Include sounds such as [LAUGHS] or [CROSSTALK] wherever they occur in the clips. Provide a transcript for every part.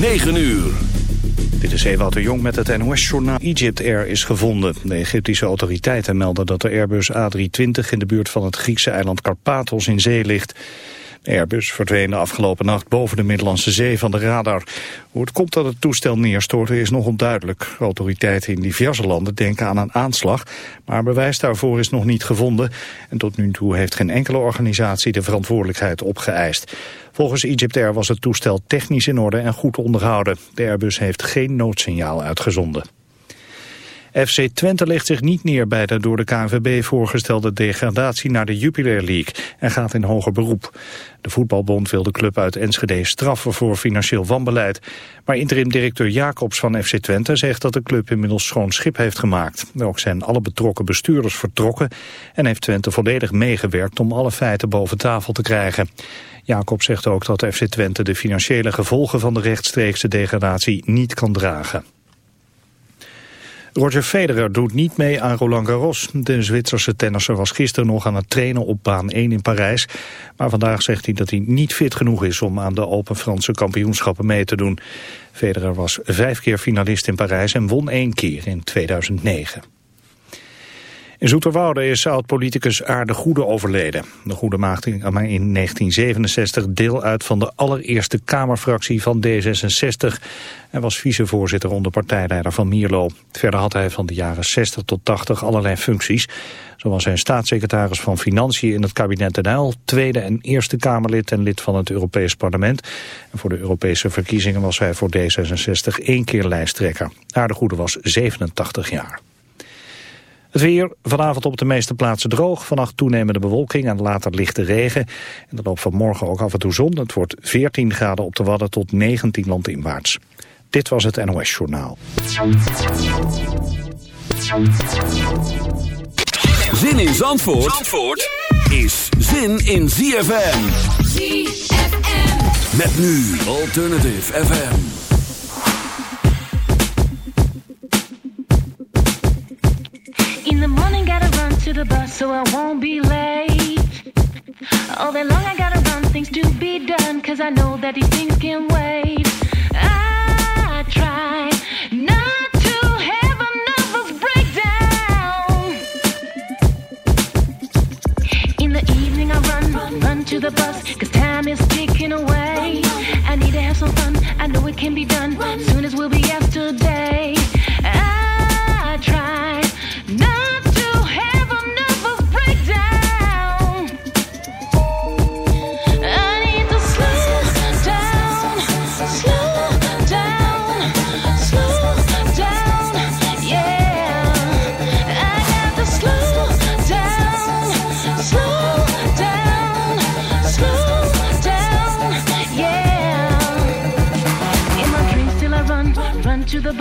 9 uur. Dit is Ewout de Jong met het NOS-journaal. Egypt Air is gevonden. De Egyptische autoriteiten melden dat de Airbus A320 in de buurt van het Griekse eiland Karpathos in zee ligt. Airbus verdween de afgelopen nacht boven de Middellandse Zee van de radar. Hoe het komt dat het toestel neerstortte is nog onduidelijk. Autoriteiten in diverse landen denken aan een aanslag, maar bewijs daarvoor is nog niet gevonden. En tot nu toe heeft geen enkele organisatie de verantwoordelijkheid opgeëist. Volgens Egyptair was het toestel technisch in orde en goed onderhouden. De Airbus heeft geen noodsignaal uitgezonden. FC Twente legt zich niet neer bij de door de KNVB voorgestelde degradatie naar de Jupiler League en gaat in hoger beroep. De voetbalbond wil de club uit Enschede straffen voor financieel wanbeleid. Maar interim-directeur Jacobs van FC Twente zegt dat de club inmiddels schoon schip heeft gemaakt. Ook zijn alle betrokken bestuurders vertrokken en heeft Twente volledig meegewerkt om alle feiten boven tafel te krijgen. Jacob zegt ook dat FC Twente de financiële gevolgen van de rechtstreekse degradatie niet kan dragen. Roger Federer doet niet mee aan Roland Garros. De Zwitserse tennisser was gisteren nog aan het trainen op baan 1 in Parijs. Maar vandaag zegt hij dat hij niet fit genoeg is om aan de Open Franse kampioenschappen mee te doen. Federer was vijf keer finalist in Parijs en won één keer in 2009. In Zoeterwoude is oud-politicus Aarde Goede overleden. De Goede maakte in 1967 deel uit van de allereerste Kamerfractie van D66. Hij was vicevoorzitter onder partijleider van Mierlo. Verder had hij van de jaren 60 tot 80 allerlei functies. Zo was hij staatssecretaris van Financiën in het kabinet Den Uyl, Tweede en Eerste Kamerlid en lid van het Europees Parlement. En voor de Europese verkiezingen was hij voor D66 één keer lijsttrekker. Aarde Goede was 87 jaar. Het weer, vanavond op de meeste plaatsen droog. Vannacht toenemende bewolking en later lichte regen. En dan loopt vanmorgen ook af en toe zon. Het wordt 14 graden op de Wadden tot 19 landinwaarts. Dit was het NOS Journaal. Zin in Zandvoort, Zandvoort is zin in ZFM. ZFM. Met nu Alternative FM. In the morning, gotta run to the bus so I won't be late. All day long, I gotta run things to be done, cause I know that these things can wait. I try not to have a nervous breakdown. In the evening, I run, run, run to the bus, cause time is ticking away. I need to have some fun, I know it can be done, soon as we'll be yesterday.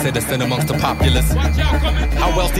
citizen amongst the populace.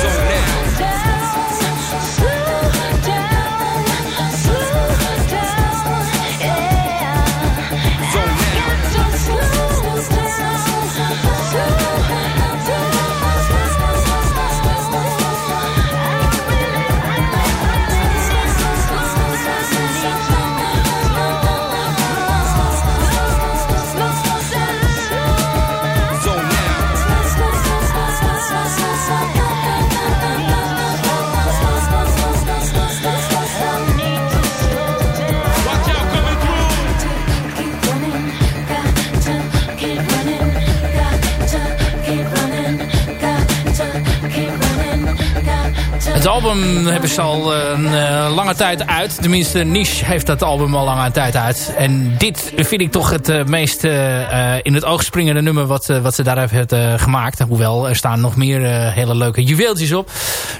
So now. Album hebben ze al een uh, lange tijd uit. Tenminste, Niche heeft dat album al lange tijd uit. En dit vind ik toch het uh, meest in het oog springende nummer wat, wat ze daar hebben gemaakt. Hoewel, er staan nog meer hele leuke juweeltjes op.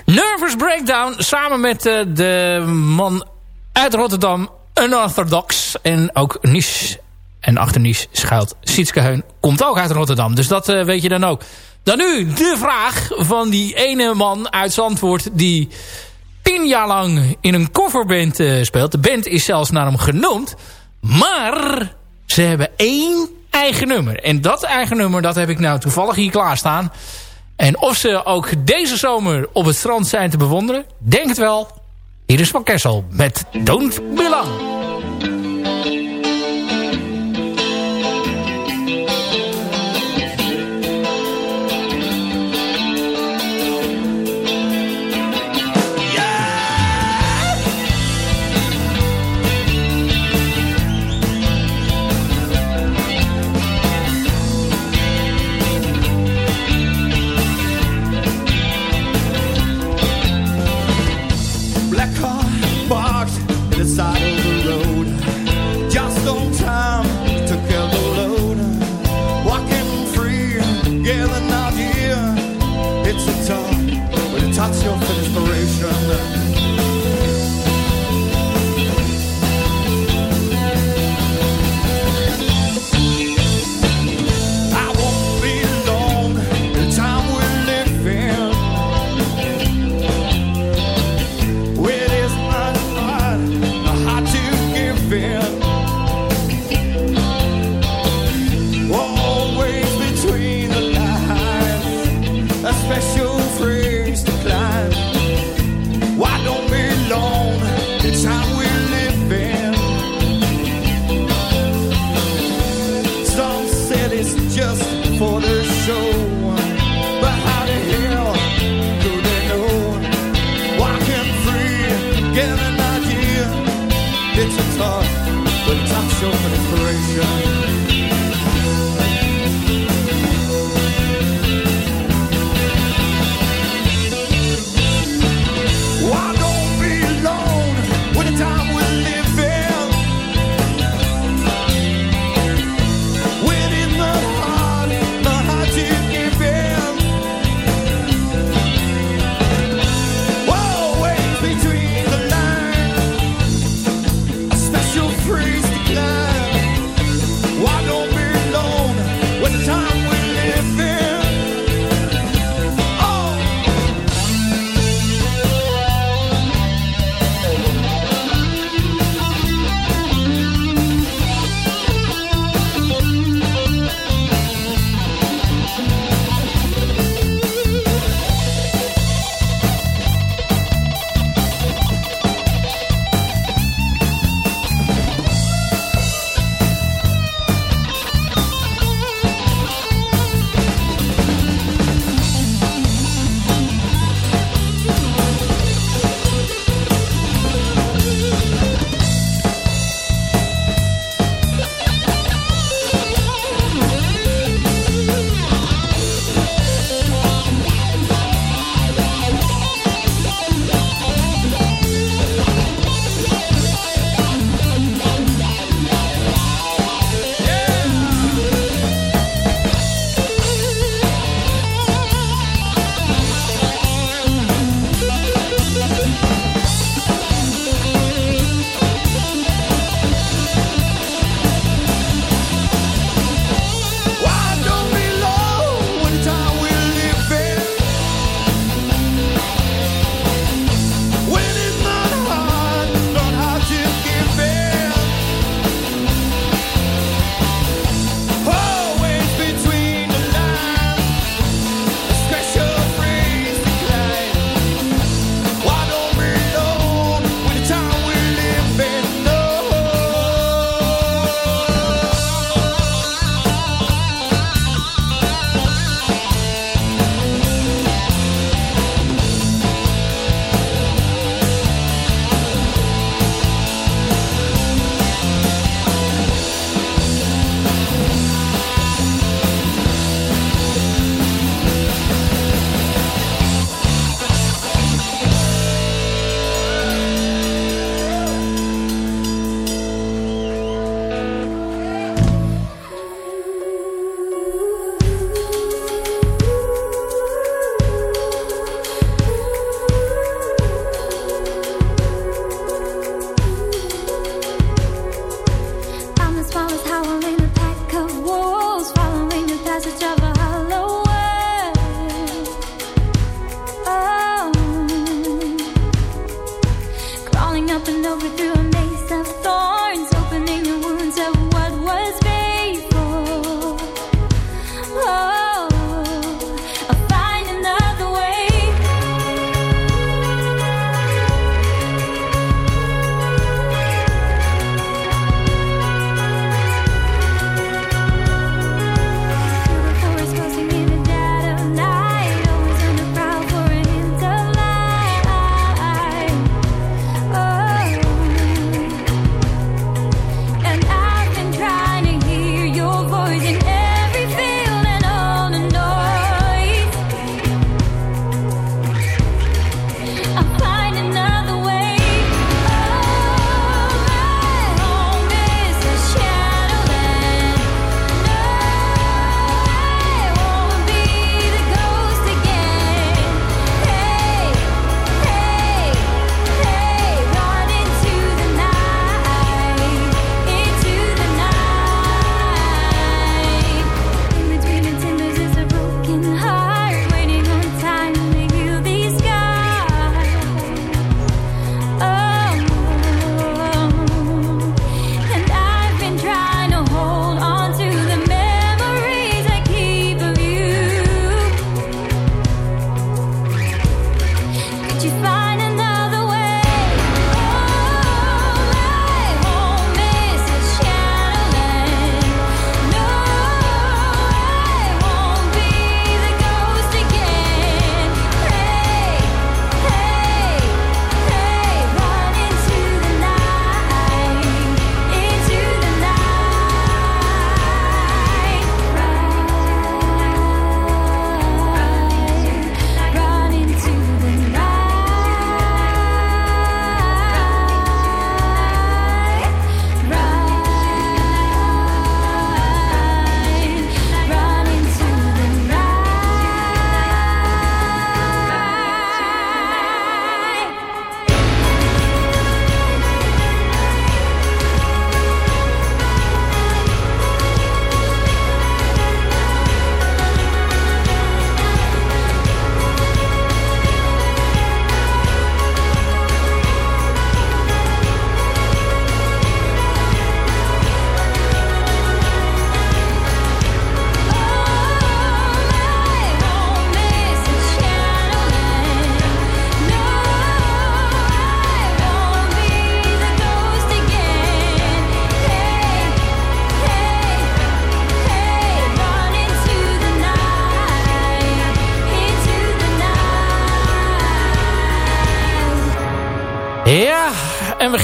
Nervous Breakdown, samen met de man uit Rotterdam, Unorthodox. En ook Niche. En achter Niche schuilt Sietske Heun. Komt ook uit Rotterdam, dus dat weet je dan ook. Dan nu de vraag van die ene man uit Zandvoort... die tien jaar lang in een coverband uh, speelt. De band is zelfs naar hem genoemd. Maar ze hebben één eigen nummer. En dat eigen nummer dat heb ik nou toevallig hier klaarstaan. En of ze ook deze zomer op het strand zijn te bewonderen... denk het wel. Hier is Van Kessel met Don't Belong.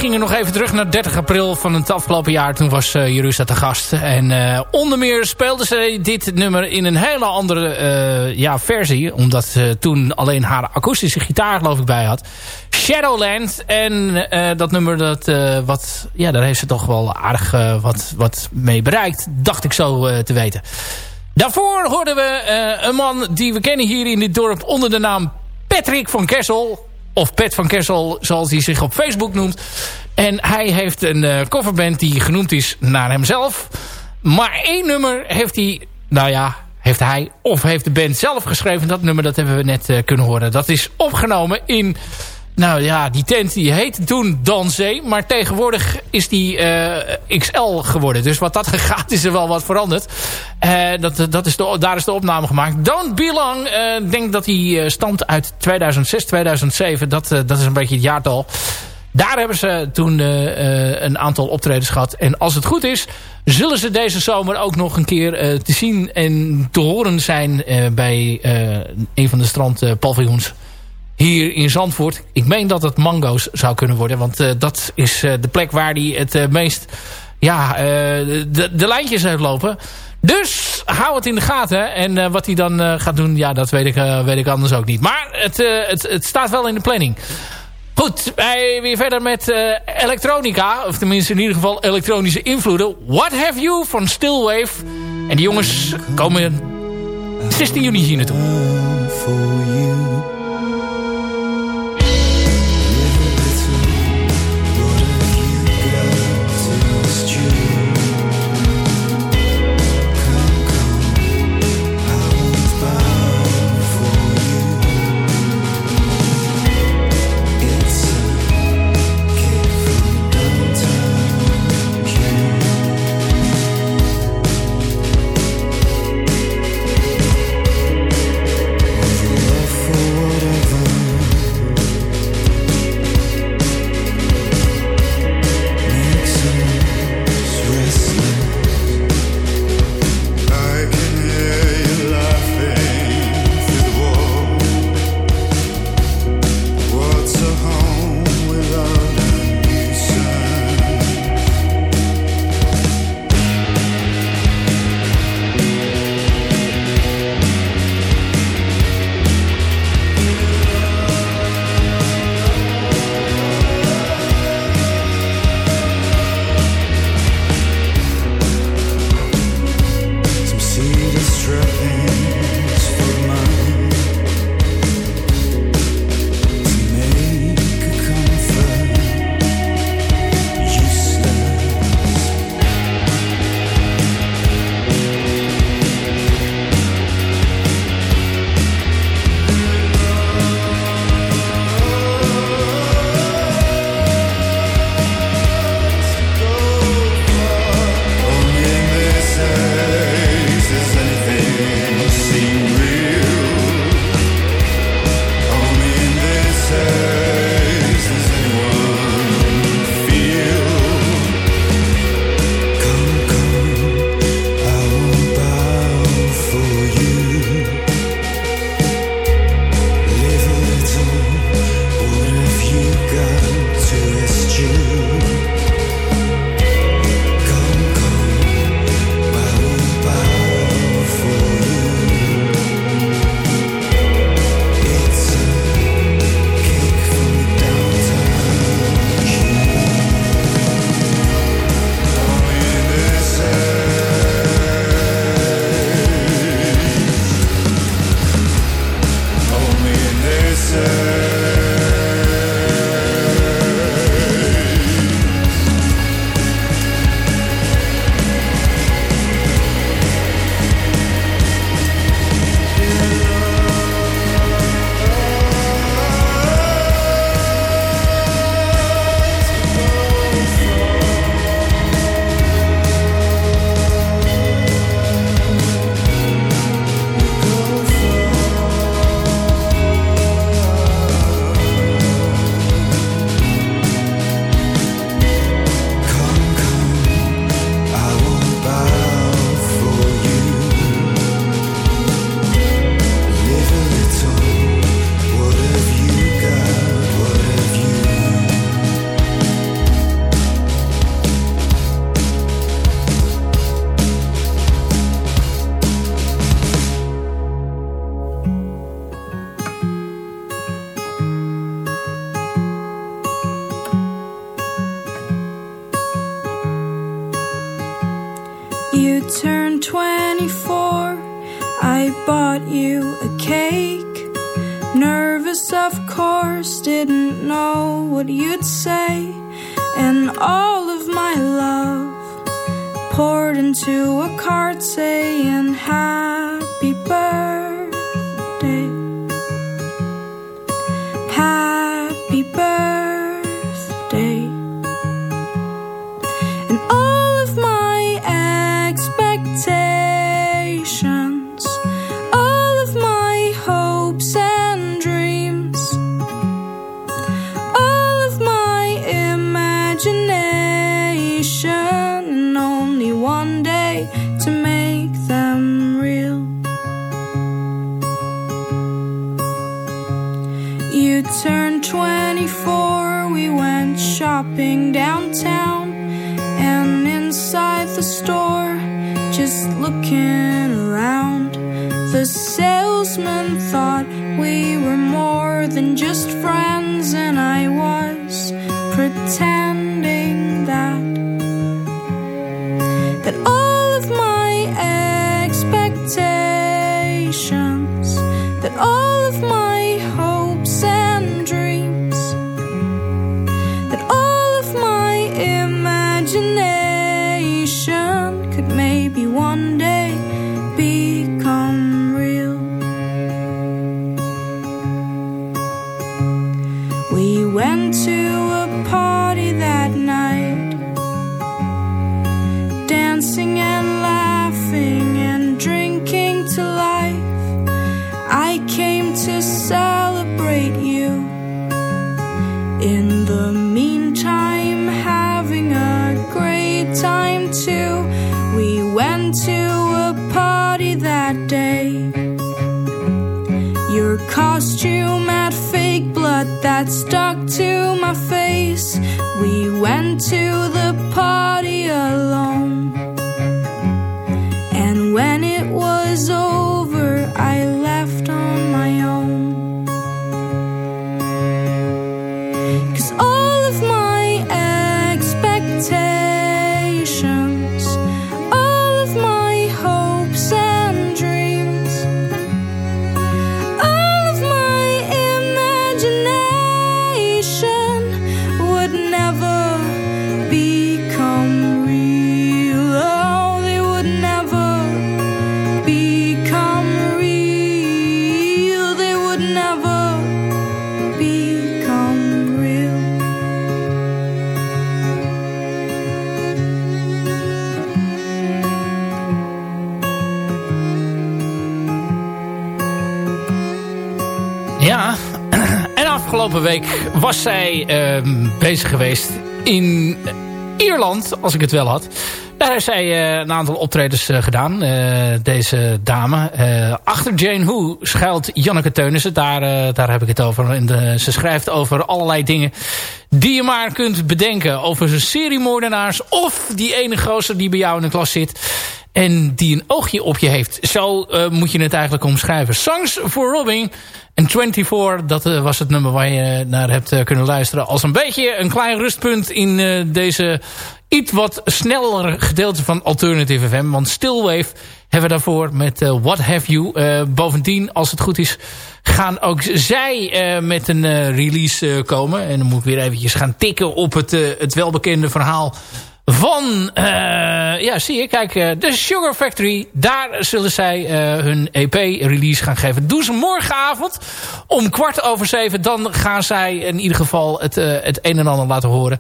Gingen nog even terug naar 30 april van het afgelopen jaar. Toen was uh, Jerusa te gast. En eh, onder meer speelde ze dit nummer in een hele andere eh, ja, versie. Omdat ze toen alleen haar akoestische gitaar geloof ik bij had. Shadowland. En dat nummer, dat, wat, ja, daar heeft ze toch wel aardig wat, wat mee bereikt. Dacht ik zo te weten. Daarvoor hoorden we een man die we kennen hier in dit dorp onder de naam Patrick van Kessel of Pet van Kessel, zoals hij zich op Facebook noemt. En hij heeft een uh, coverband die genoemd is naar hemzelf. Maar één nummer heeft hij, nou ja, heeft hij of heeft de band zelf geschreven. Dat nummer, dat hebben we net uh, kunnen horen. Dat is opgenomen in, nou ja, die tent die heette toen Danzee. Maar tegenwoordig is die uh, XL geworden. Dus wat dat [LAUGHS] gaat is er wel wat veranderd. dat, dat is de, daar is de opname gemaakt. Don't Be Long. Ik denk dat hij stamt uit 2006, 2007. Dat, dat is een beetje het jaartal. Daar hebben ze toen een aantal optredens gehad. En als het goed is, zullen ze deze zomer ook nog een keer te zien en te horen zijn bij een van de strandpaviljoens hier in Zandvoort. Ik meen dat het Mango's zou kunnen worden. Want dat is de plek waar hij het meest ja, de, de lijntjes uitlopen. Dus hou het in de gaten. En wat hij dan gaat doen, ja, dat weet ik, weet ik anders ook niet. Maar het, het, het staat wel in de planning. Goed, wij weer verder met elektronica. Of tenminste in ieder geval elektronische invloeden. What Have You van Stillwave. En die jongens komen 16 juni hier naartoe. Salesman thought we were more than just friends, and I was pretending afgelopen week was zij ehm, bezig geweest in Ierland, als ik het wel had. Daar heeft zij eh, een aantal optredens eh, gedaan, eh, deze dame. Achter Jane Who schuilt Janneke Teunissen, daar, daar heb ik het over. De- ze schrijft over allerlei dingen die je maar kunt bedenken. Over seriemoordenaars of die ene gozer die bij jou in de klas zit... en die een oogje op je heeft. Zo eh, moet je het eigenlijk omschrijven. Songs for Robin en 24, dat eh, was het nummer waar je naar hebt eh, kunnen luisteren. Als een beetje een klein rustpunt in deze iets wat sneller gedeelte van Alternative FM. Want Stillwave hebben we daarvoor met What Have You. Bovendien, als het goed is, gaan ook zij met een release komen. En dan moet ik weer eventjes gaan tikken op het, het welbekende verhaal van, eh, ja zie je, kijk, eh, de Sugar Factory. Daar zullen zij eh, hun EP-release gaan geven. Doen ze morgenavond om kwart over zeven. Dan gaan zij in ieder geval het, het een en ander laten horen.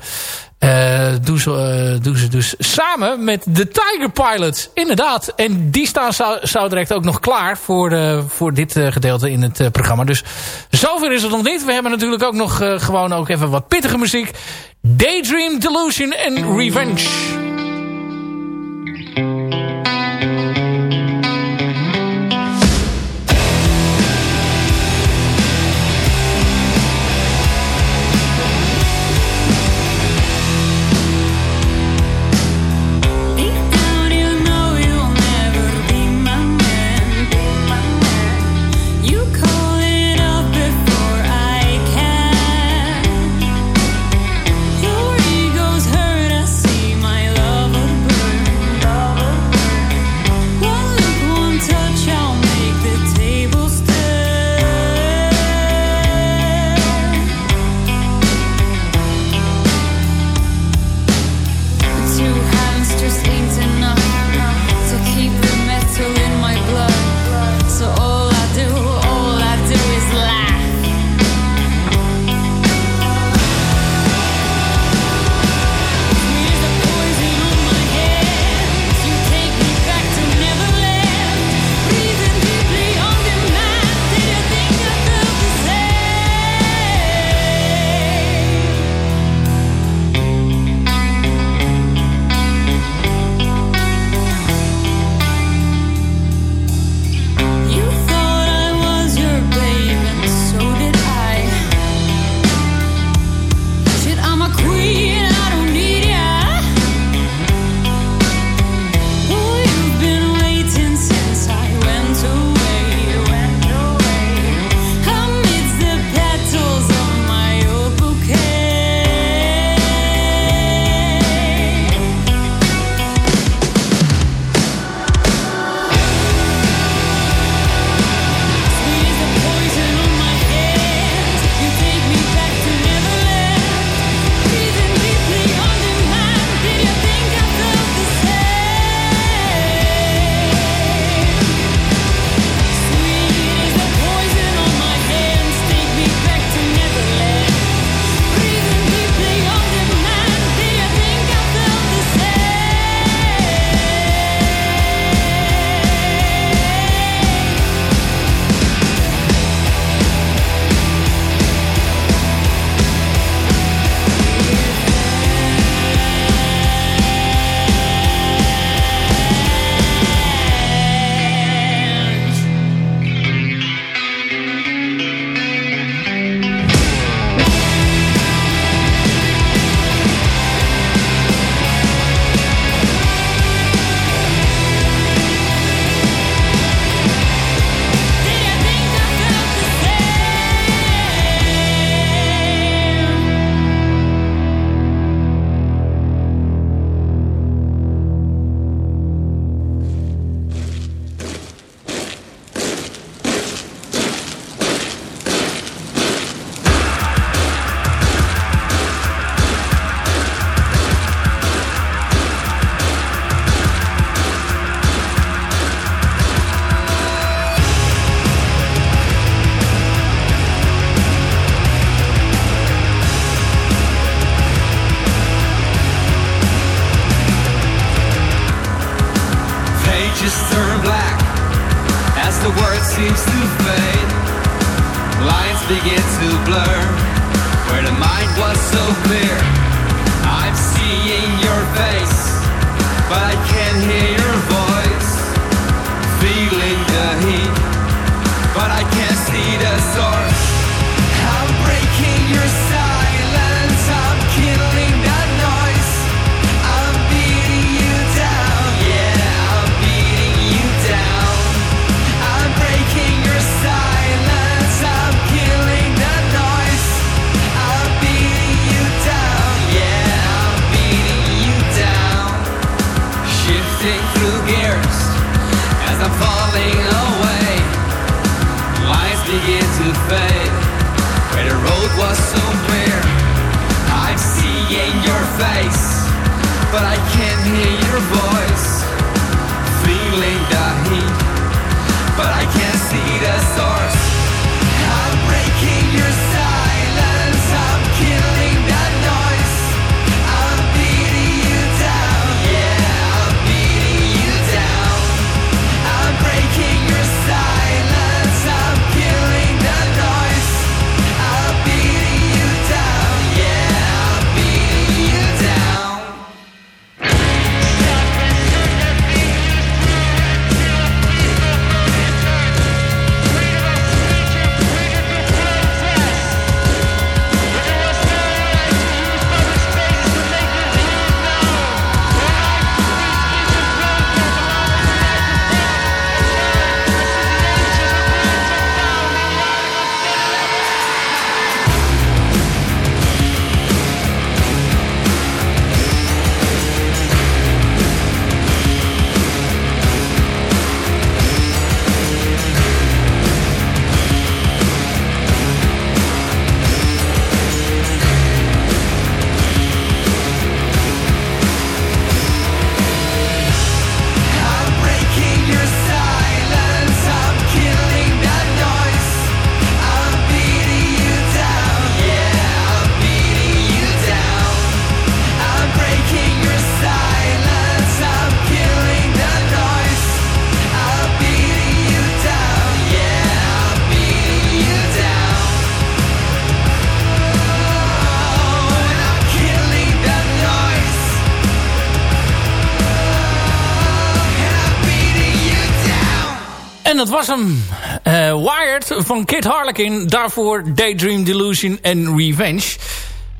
Doen, ze, doen ze dus samen met de Tiger Pilots. Inderdaad. En die staan zo, zo direct ook nog klaar voor, voor dit gedeelte in het programma. Dus zover is het nog niet. We hebben natuurlijk ook nog gewoon ook even wat pittige muziek. Daydream, Delusion en Revenge. Dat was hem. Eh, Wired van Kid Harlequin. Daarvoor Daydream Delusion en Revenge.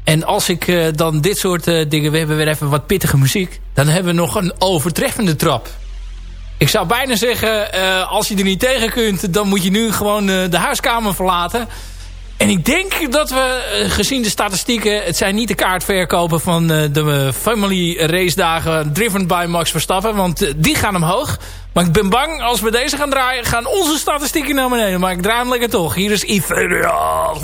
En als ik eh, dan dit soort eh, dingen... We hebben weer even wat pittige muziek. Dan hebben we nog een overtreffende trap. Ik zou bijna zeggen... als je er niet tegen kunt... dan moet je nu gewoon de huiskamer verlaten. En ik denk dat we, eh, gezien de statistieken... het zijn niet de kaartverkopen van eh, de Family Race dagen... driven by Max Verstappen, want eh, die gaan omhoog. Maar ik ben bang, als we deze gaan draaien... gaan onze statistieken naar beneden. Maar ik draai hem lekker toch. Hier is Ethereal.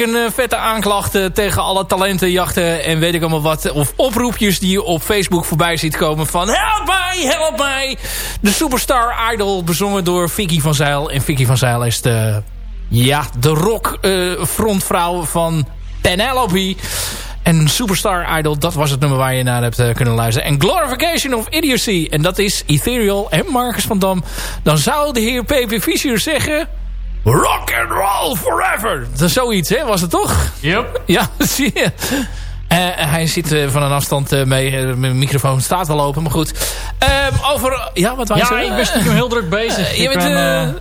Een eh, vette aanklacht eh, tegen alle talentenjachten en weet ik allemaal wat. Of oproepjes die je op Facebook voorbij ziet komen van help mij, help mij. De Superstar Idol bezongen door Vicky van Zijl. En Vicky van Zijl is de, ja, de rock eh, frontvrouw van Penelope. En Superstar Idol, dat was het nummer waar je naar hebt kunnen luisteren. En Glorification of Idiocy. En dat is Ethereal en Marcus van Dam. Dan zou de heer P.P. Fischer zeggen... Rock and roll forever. Dat is zoiets, hè? Was het toch? Yep. Ja, [LAUGHS] zie je. Eh, hij zit eh, van een afstand eh, mee. Mijn microfoon staat wel open, maar goed. Ehm, over... Ja, wat wij Ja, ik ben stiekem heel druk bezig. je bent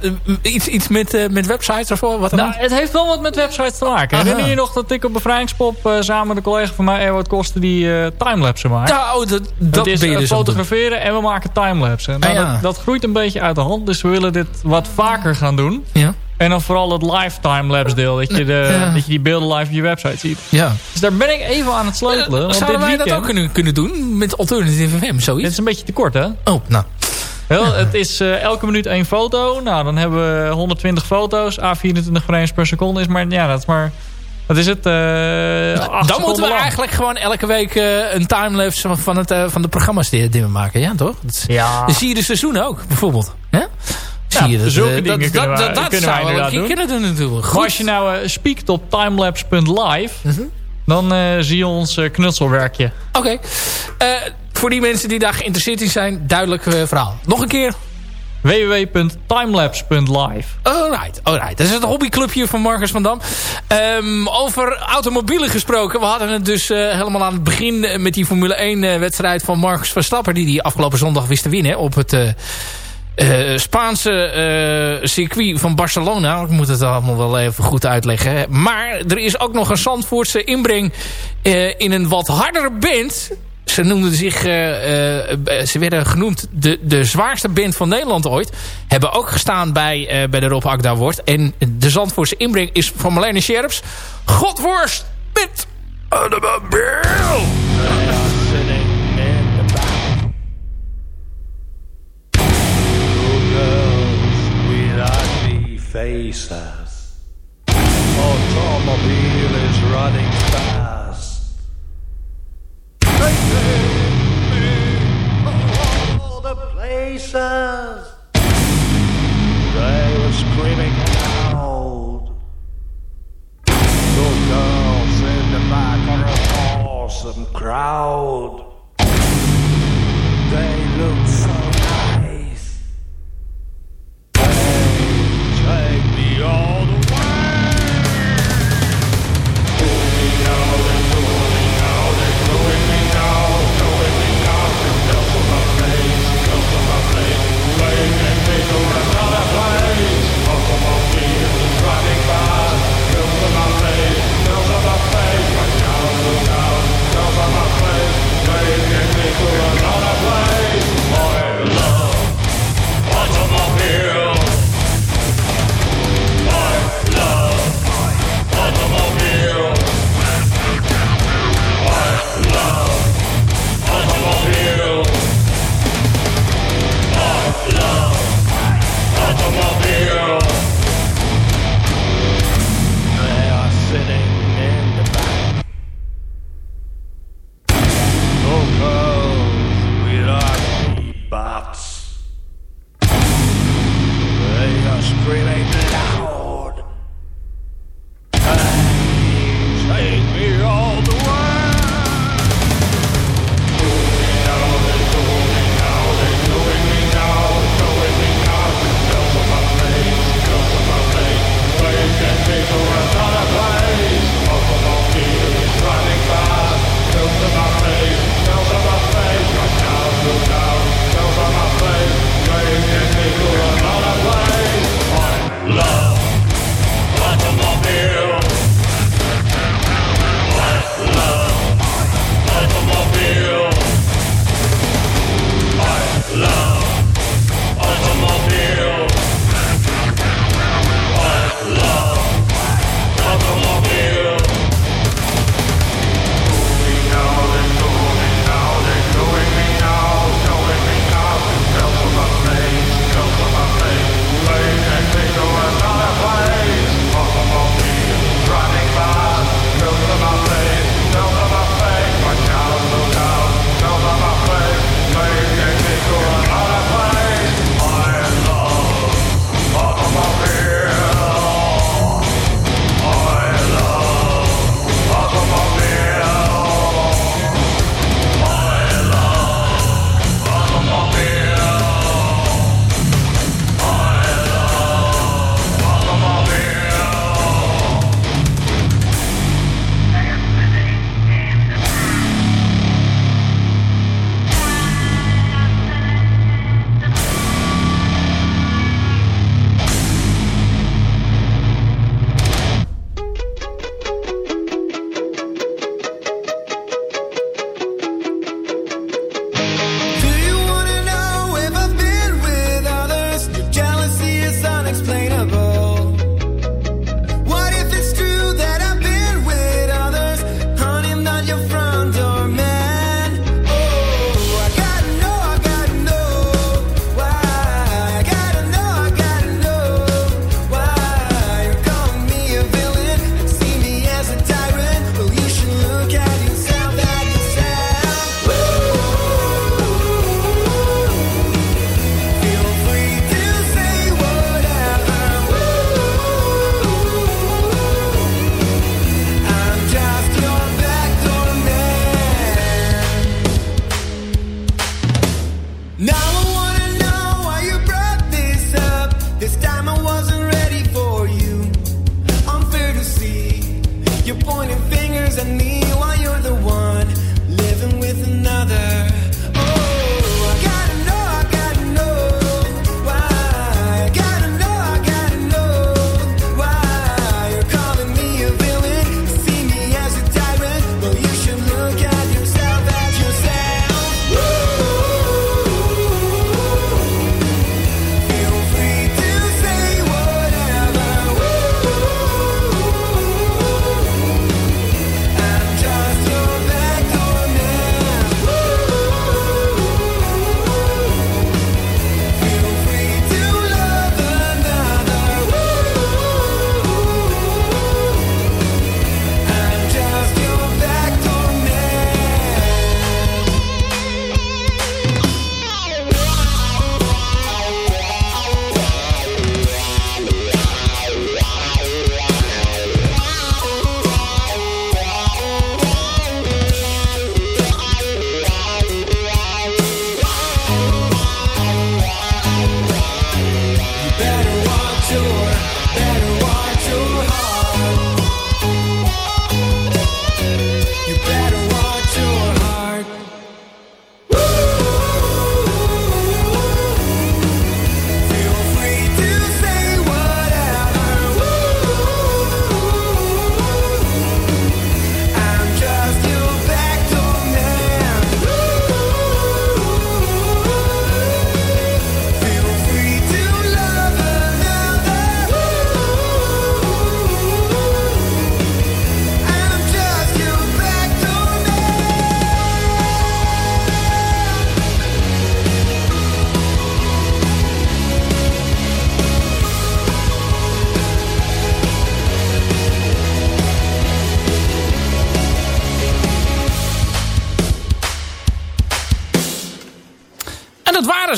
ben, iets, iets met, met websites of wat dan Nou, het heeft wel wat met websites te maken. Herinner je nog dat ik op bevrijdingspop uh, samen met een collega van mij, Erwart Kosten, die uh, timelapse maakt? Ja, oh, dat, dat is ben je uh, dus fotograferen en we maken timelapse. Nou, Ah, ja. dat, dat groeit een beetje uit de hand, dus we willen dit wat vaker gaan doen. Ja. En dan vooral het live timelapse deel, dat je, de, Ja. dat je die beelden live op je website ziet. ja. Dus daar ben ik even aan het sleutelen. want Zouden dit wij dat weekend, ook kunnen, kunnen doen? Met Alternative FM, Dit zoiets? is een beetje te kort, hè? Oh, nou. Wel, het is eh, elke minuut één foto. Nou, dan hebben we 120 foto's. A24 frames per seconde is maar... Ja, dat is maar... Wat is het? eh acht Dan moeten we lang. eigenlijk gewoon elke week eh, een timelapse van, van, het, van de programma's die, die we maken. Ja, toch? Dat Ja. Dan zie je de seizoenen ook, bijvoorbeeld. Ja? Ja, zulke eh, dingen kunnen kunnen wij inderdaad een keer doen. kunnen natuurlijk. Maar Goed. als je nou eh, spiekt op timelapse.live... Mhm. dan eh, zie je ons knutselwerkje. Oké. Voor die mensen die daar geïnteresseerd in zijn, duidelijk verhaal. Nog een keer. www.timelapse.live Alright, alright. Dat is het hobbyclubje van Marcus van Dam. Ehm, over automobielen gesproken. We hadden het dus helemaal aan het begin met die Formule 1 eh, wedstrijd van Marcus Verstappen. Die die afgelopen zondag wist te winnen op het... eh, Spaanse eh, circuit van Barcelona. Ik moet het allemaal wel even goed uitleggen. Maar er is ook nog een Zandvoortse inbreng eh, in een wat hardere band. Ze noemden zich, ze werden genoemd de, de zwaarste band van Nederland ooit. Hebben ook gestaan bij, bij de Rob Akda Award. En de Zandvoortse inbreng is van Marlene Scherps. Godworst met. Faces. Automobile is running fast.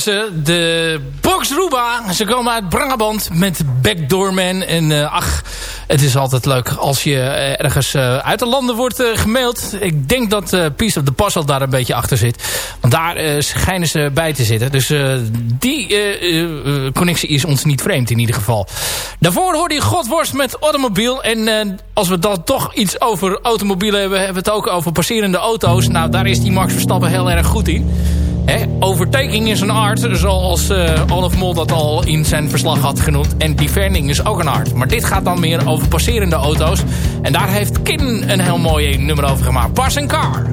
De Box Ruba. Ze komen uit Brabant met Backdoorman. En eh, ach, het is altijd leuk als je eh, ergens eh, uit de landen wordt gemaild. Ik denk dat Piece of the Puzzle daar een beetje achter zit. Want daar schijnen ze bij te zitten. Dus die connectie is ons niet vreemd in ieder geval. Daarvoor hoorde je Godworst met Automobiel. En als we dan toch iets over automobielen hebben... hebben we het ook over passerende auto's. Nou, daar is die Max Verstappen heel erg goed in. Overtaking is een art, zoals eh Olaf Mol dat al in zijn verslag had genoemd. En defending is ook een art. Maar dit gaat dan meer over passerende auto's. En daar heeft Kin een heel mooi nummer over gemaakt. Passing Car.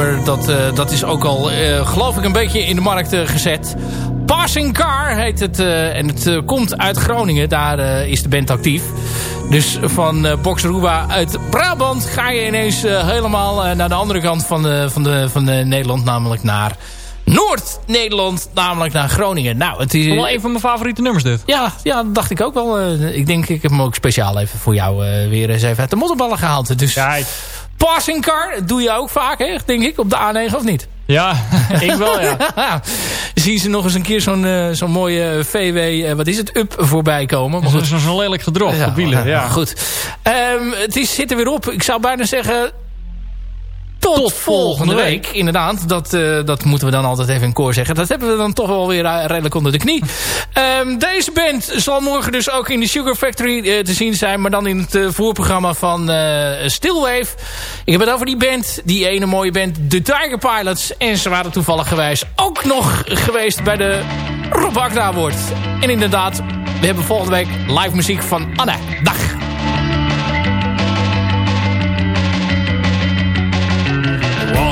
Nummer, dat, eh, dat is ook al, eh, geloof ik, een beetje in de markt eh, gezet. Passing Car heet het. en het komt uit Groningen. Daar is de band actief. Dus van Box Ruba uit Brabant ga je ineens helemaal naar de andere kant van, de, van, de, van de Nederland. Namelijk naar Noord-Nederland. Namelijk naar Groningen. Nou, het is... Wel een van mijn favoriete nummers dit. Ja, ja, dat dacht ik ook wel. Ik denk, ik heb hem ook speciaal even voor jou weer eens even uit de mottenballen gehaald. Dus passing car, doe je ook vaak, hè, denk ik, op de A9 of niet? Ja, [LAUGHS] ik wel, ja. [LAUGHS] Zien ze nog eens een keer zo'n eh, zo'n mooie VW, eh, wat is het, up voorbij komen. Maar goed, is zo'n lelijk gedrocht op wielen. [LAUGHS] Ja. goed. Ehm, het is, zit er weer op. Ik zou bijna zeggen... Tot, volgende week. Inderdaad, dat, eh, dat moeten we dan altijd even in koor zeggen. Dat hebben we dan toch wel weer eh, redelijk onder de knie. [LAUGHS] Ehm, deze band zal morgen dus ook in de Sugar Factory eh, te zien zijn. Maar dan in het voorprogramma van Stillwave. Ik heb het over die band. Die ene mooie band, de Tiger Pilots. En ze waren toevallig gewijs ook nog geweest bij de Rob Agda Award. En inderdaad, we hebben volgende week live muziek van Anna. Dag!